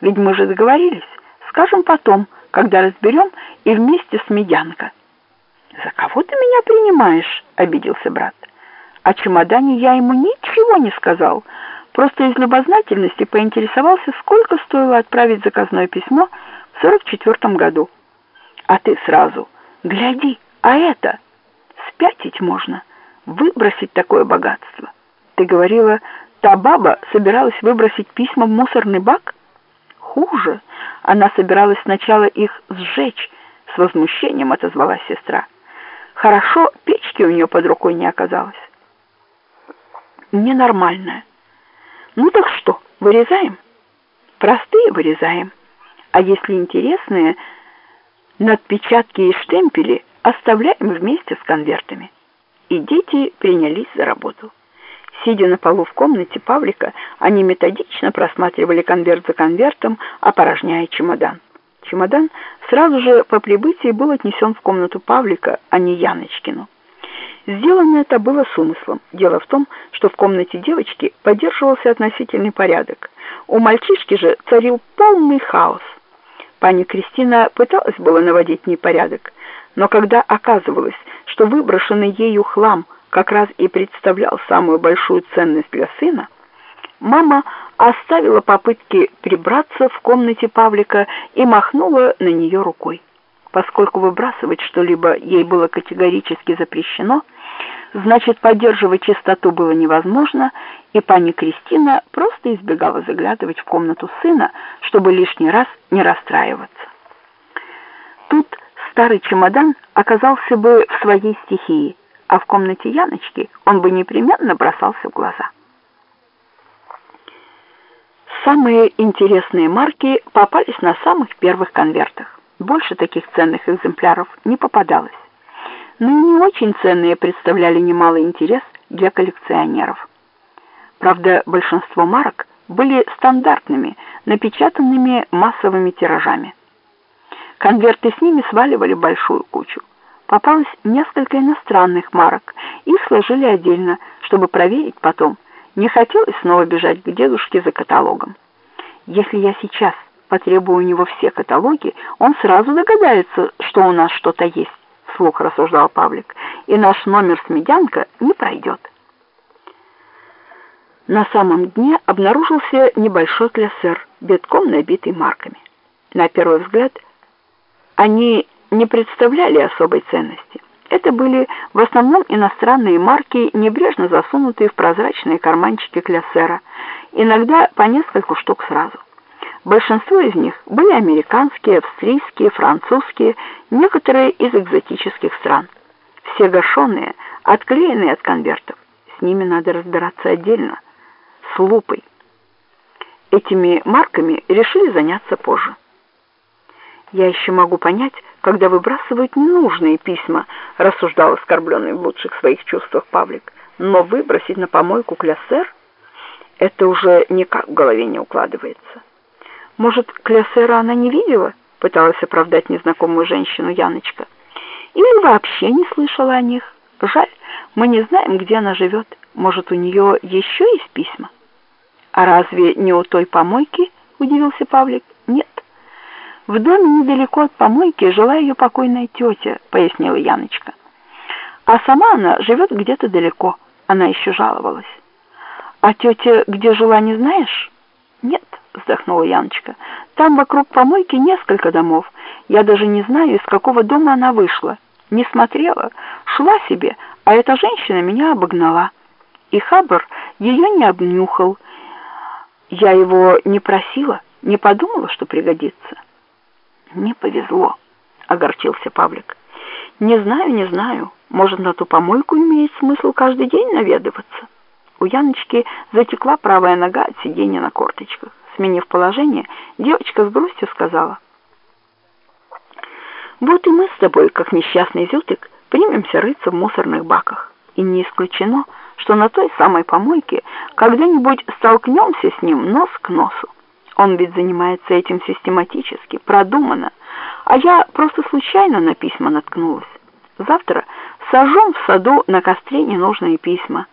Ведь мы же договорились. Скажем потом, когда разберем и вместе с Медянко. «За кого ты меня принимаешь?» — обиделся брат. О чемодане я ему ничего не сказал, просто из любознательности поинтересовался, сколько стоило отправить заказное письмо в сорок четвертом году. А ты сразу, гляди, а это, спятить можно, выбросить такое богатство. Ты говорила, та баба собиралась выбросить письма в мусорный бак? Хуже, она собиралась сначала их сжечь, с возмущением отозвалась сестра. Хорошо, печки у нее под рукой не оказалось. Ненормальная. Ну так что, вырезаем? Простые вырезаем. А если интересные, надпечатки и штемпели оставляем вместе с конвертами. И дети принялись за работу. Сидя на полу в комнате Павлика, они методично просматривали конверт за конвертом, опорожняя чемодан. Чемодан сразу же по прибытии был отнесен в комнату Павлика, а не Яночкину. Сделано это было с умыслом. Дело в том, что в комнате девочки поддерживался относительный порядок. У мальчишки же царил полный хаос. Пани Кристина пыталась было наводить непорядок, но когда оказывалось, что выброшенный ею хлам как раз и представлял самую большую ценность для сына, мама оставила попытки прибраться в комнате Павлика и махнула на нее рукой. Поскольку выбрасывать что-либо ей было категорически запрещено, значит, поддерживать чистоту было невозможно, и пани Кристина просто избегала заглядывать в комнату сына, чтобы лишний раз не расстраиваться. Тут старый чемодан оказался бы в своей стихии, а в комнате Яночки он бы непременно бросался в глаза. Самые интересные марки попались на самых первых конвертах. Больше таких ценных экземпляров не попадалось. Но и не очень ценные представляли немалый интерес для коллекционеров. Правда, большинство марок были стандартными, напечатанными массовыми тиражами. Конверты с ними сваливали большую кучу. Попалось несколько иностранных марок, их сложили отдельно, чтобы проверить потом. Не хотелось снова бежать к дедушке за каталогом. Если я сейчас потребую у него все каталоги, он сразу догадается, что у нас что-то есть, вслух рассуждал Павлик, и наш номер с медянка не пройдет. На самом дне обнаружился небольшой клясер, битком набитый марками. На первый взгляд, они не представляли особой ценности. Это были в основном иностранные марки, небрежно засунутые в прозрачные карманчики клясера, иногда по нескольку штук сразу. Большинство из них были американские, австрийские, французские, некоторые из экзотических стран. Все гашеные, отклеенные от конвертов. С ними надо разбираться отдельно, с лупой. Этими марками решили заняться позже. «Я еще могу понять, когда выбрасывают ненужные письма», рассуждал оскорбленный в лучших своих чувствах Павлик. «Но выбросить на помойку клясер — это уже никак в голове не укладывается». Может, Клясера она не видела? Пыталась оправдать незнакомую женщину Яночка. Или вообще не слышала о них. Жаль, мы не знаем, где она живет. Может, у нее еще есть письма? А разве не у той помойки? Удивился Павлик. В доме недалеко от помойки жила ее покойная тетя, пояснила Яночка. А сама она живет где-то далеко. Она еще жаловалась. А тетя где жила, не знаешь? Нет вздохнула Яночка. Там вокруг помойки несколько домов. Я даже не знаю, из какого дома она вышла. Не смотрела, шла себе, а эта женщина меня обогнала. И Хабр ее не обнюхал. Я его не просила, не подумала, что пригодится. Не повезло, огорчился Павлик. Не знаю, не знаю. Может, на ту помойку имеет смысл каждый день наведываться? У Яночки затекла правая нога от сидения на корточках. Сменив положение, девочка с грустью сказала. «Вот и мы с тобой, как несчастный зютык, примемся рыться в мусорных баках. И не исключено, что на той самой помойке когда-нибудь столкнемся с ним нос к носу. Он ведь занимается этим систематически, продуманно, а я просто случайно на письма наткнулась. Завтра сожжем в саду на костре ненужные письма,